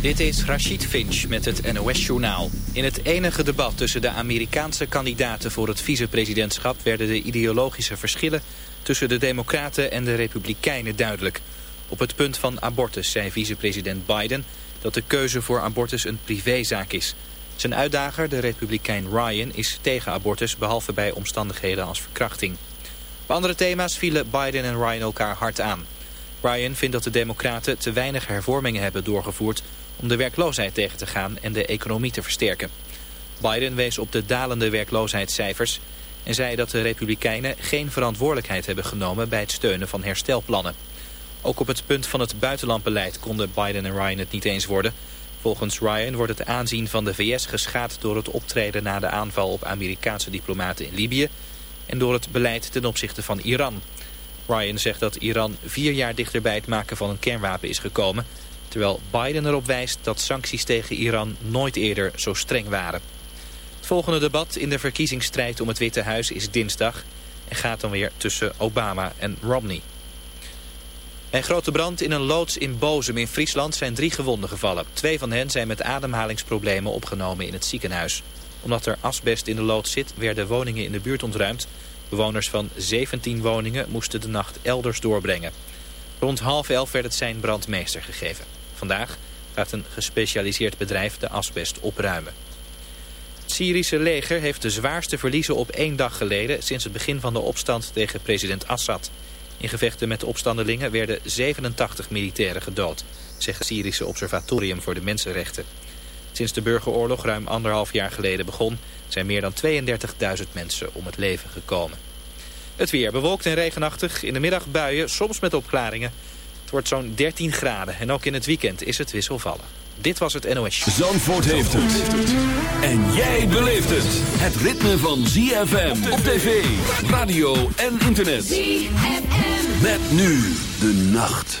Dit is Rashid Finch met het NOS-journaal. In het enige debat tussen de Amerikaanse kandidaten voor het vicepresidentschap... werden de ideologische verschillen tussen de Democraten en de Republikeinen duidelijk. Op het punt van abortus zei vicepresident Biden dat de keuze voor abortus een privézaak is. Zijn uitdager, de Republikein Ryan, is tegen abortus... behalve bij omstandigheden als verkrachting. Op andere thema's vielen Biden en Ryan elkaar hard aan. Ryan vindt dat de democraten te weinig hervormingen hebben doorgevoerd om de werkloosheid tegen te gaan en de economie te versterken. Biden wees op de dalende werkloosheidscijfers en zei dat de Republikeinen geen verantwoordelijkheid hebben genomen bij het steunen van herstelplannen. Ook op het punt van het buitenlandbeleid konden Biden en Ryan het niet eens worden. Volgens Ryan wordt het aanzien van de VS geschaad door het optreden na de aanval op Amerikaanse diplomaten in Libië en door het beleid ten opzichte van Iran. Ryan zegt dat Iran vier jaar dichter bij het maken van een kernwapen is gekomen terwijl Biden erop wijst dat sancties tegen Iran nooit eerder zo streng waren. Het volgende debat in de verkiezingsstrijd om het Witte Huis is dinsdag... en gaat dan weer tussen Obama en Romney. Bij grote brand in een loods in Bozem in Friesland zijn drie gewonden gevallen. Twee van hen zijn met ademhalingsproblemen opgenomen in het ziekenhuis. Omdat er asbest in de loods zit, werden woningen in de buurt ontruimd. Bewoners van 17 woningen moesten de nacht elders doorbrengen. Rond half elf werd het zijn brandmeester gegeven. Vandaag gaat een gespecialiseerd bedrijf de asbest opruimen. Het Syrische leger heeft de zwaarste verliezen op één dag geleden... sinds het begin van de opstand tegen president Assad. In gevechten met de opstandelingen werden 87 militairen gedood... zegt het Syrische Observatorium voor de Mensenrechten. Sinds de burgeroorlog ruim anderhalf jaar geleden begon... zijn meer dan 32.000 mensen om het leven gekomen. Het weer bewolkt en regenachtig. In de middag buien, soms met opklaringen. Het wordt zo'n 13 graden en ook in het weekend is het wisselvallen. Dit was het NOS. Zandvoort heeft het. En jij beleeft het. Het ritme van ZFM op tv, radio en internet. ZFM. Met nu de nacht.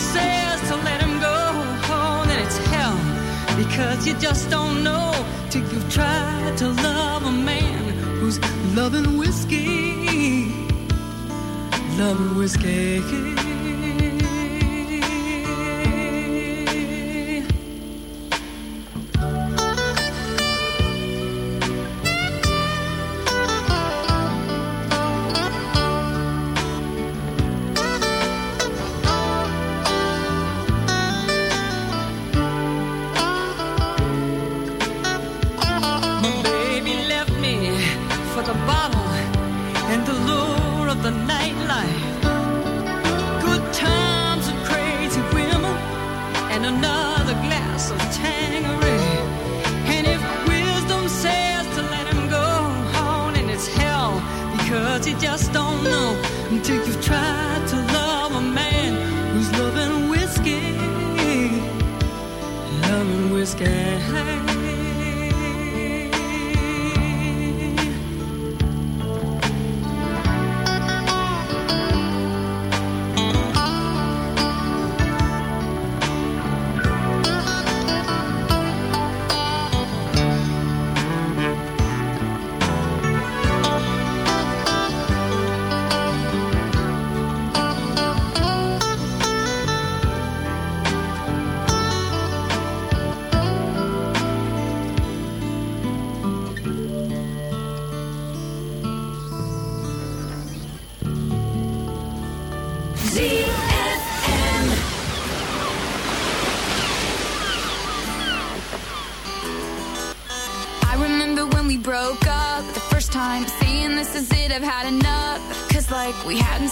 says to let him go. Oh, then it's hell because you just don't know till you've tried to love a man who's loving whiskey, loving whiskey.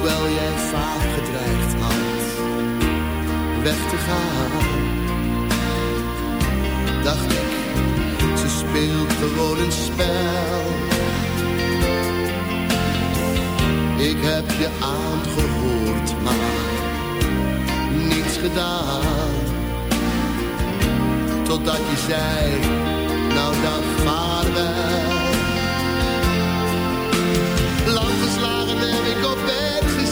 Hoewel jij vaak gedreigd had weg te gaan, dacht ik, ze speelt gewoon een spel. Ik heb je aangehoord, maar niets gedaan. Totdat je zei, nou dan vaarwel.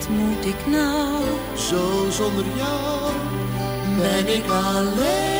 Wat moet ik nou? Zo zonder jou Ben ik alleen?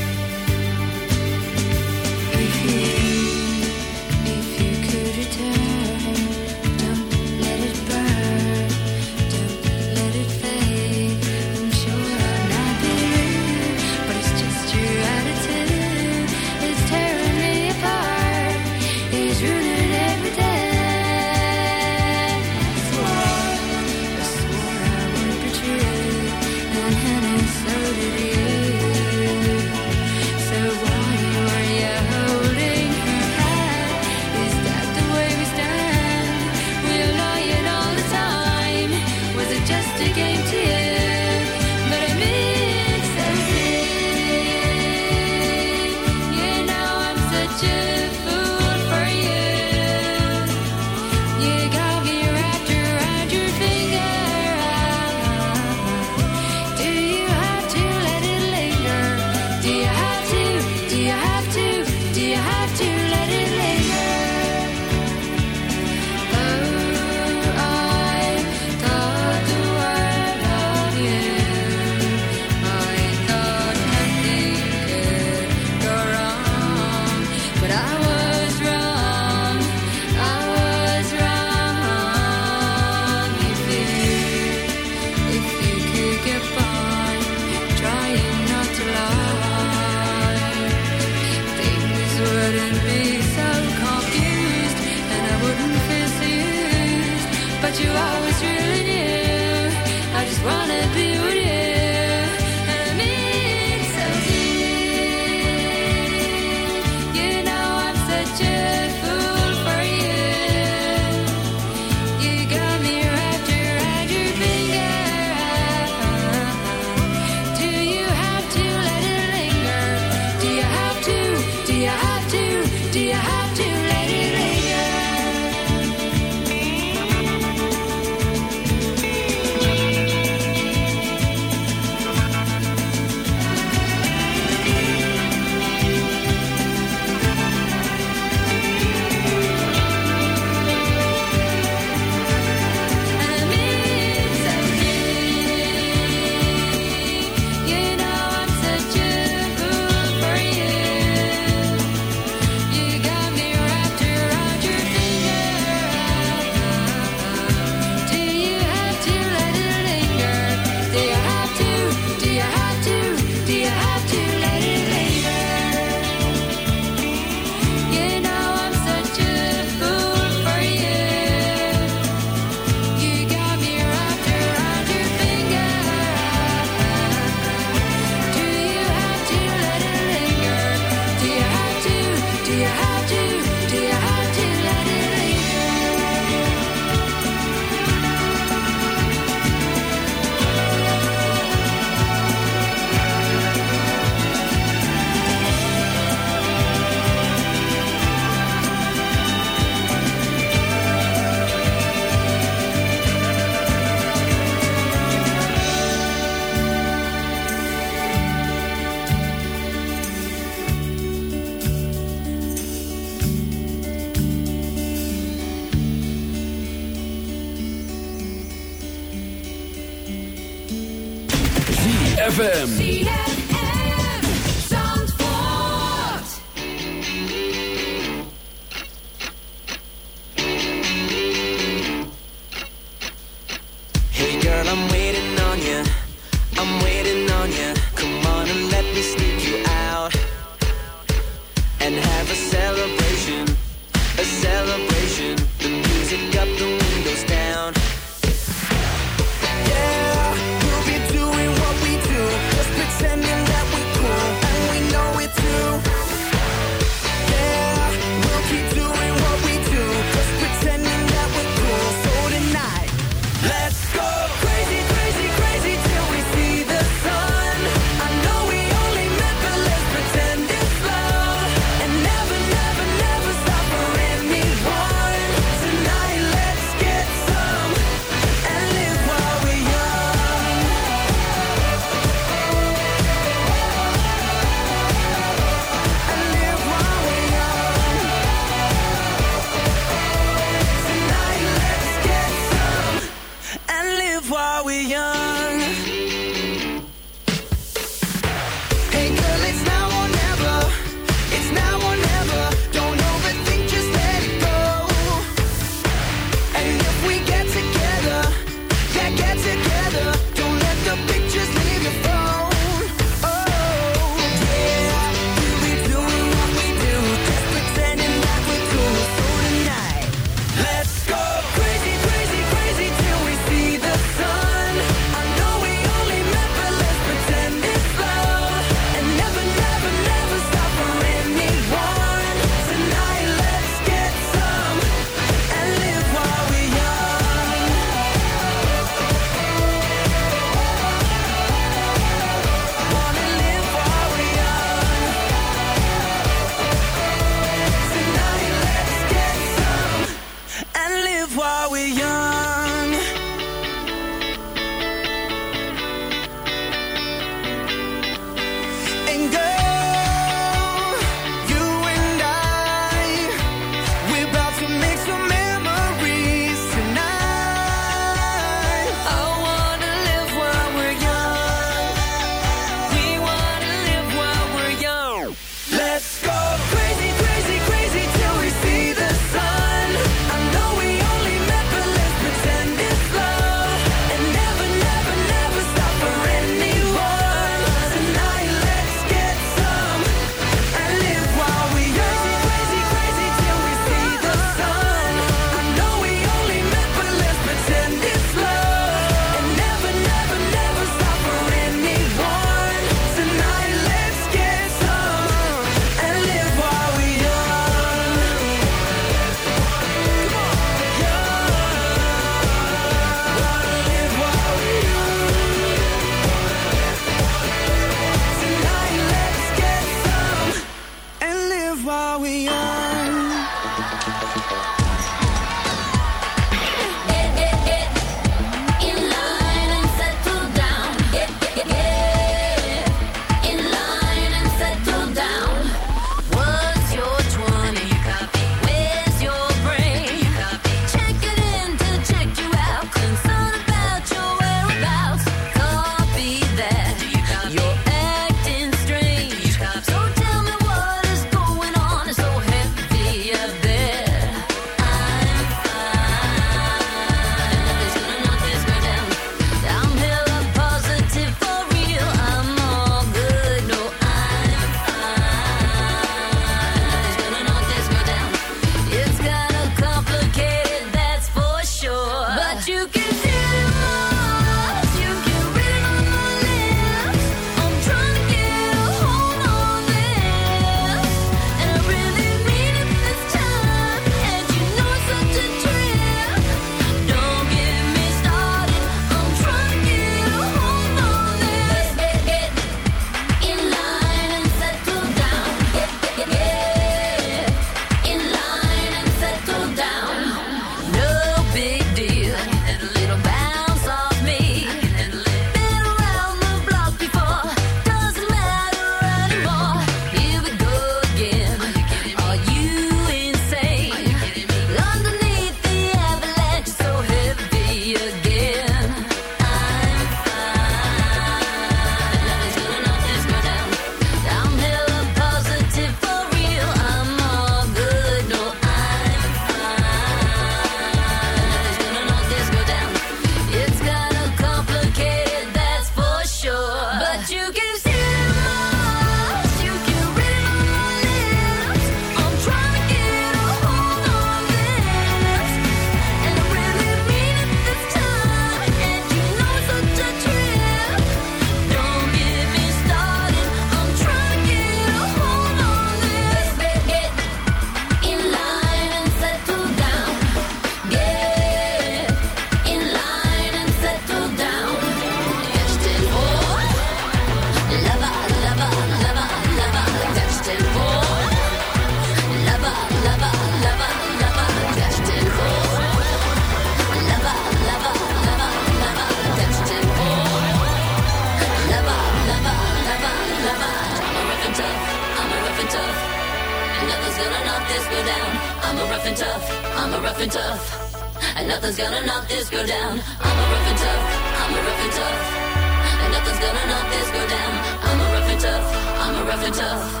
love.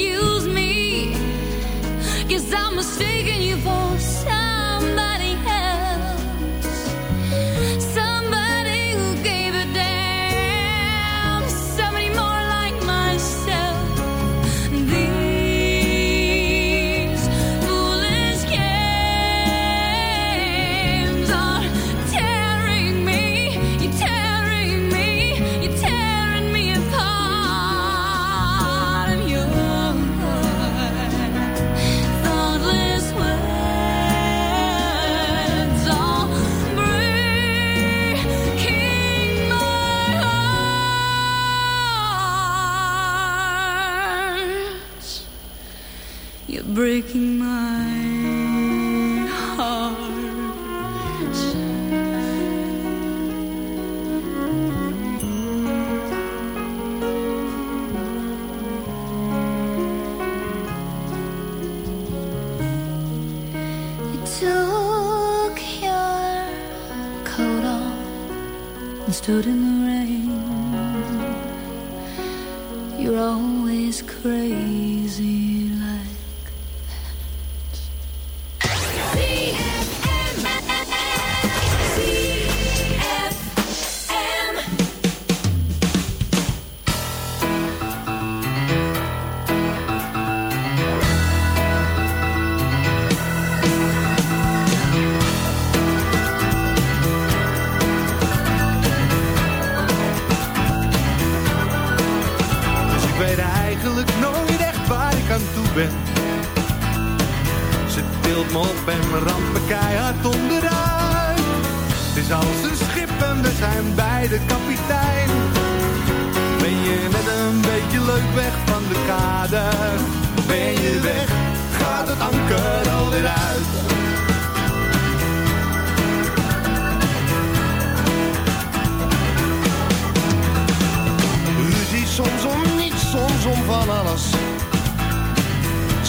excuse stood in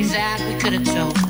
exactly could have told.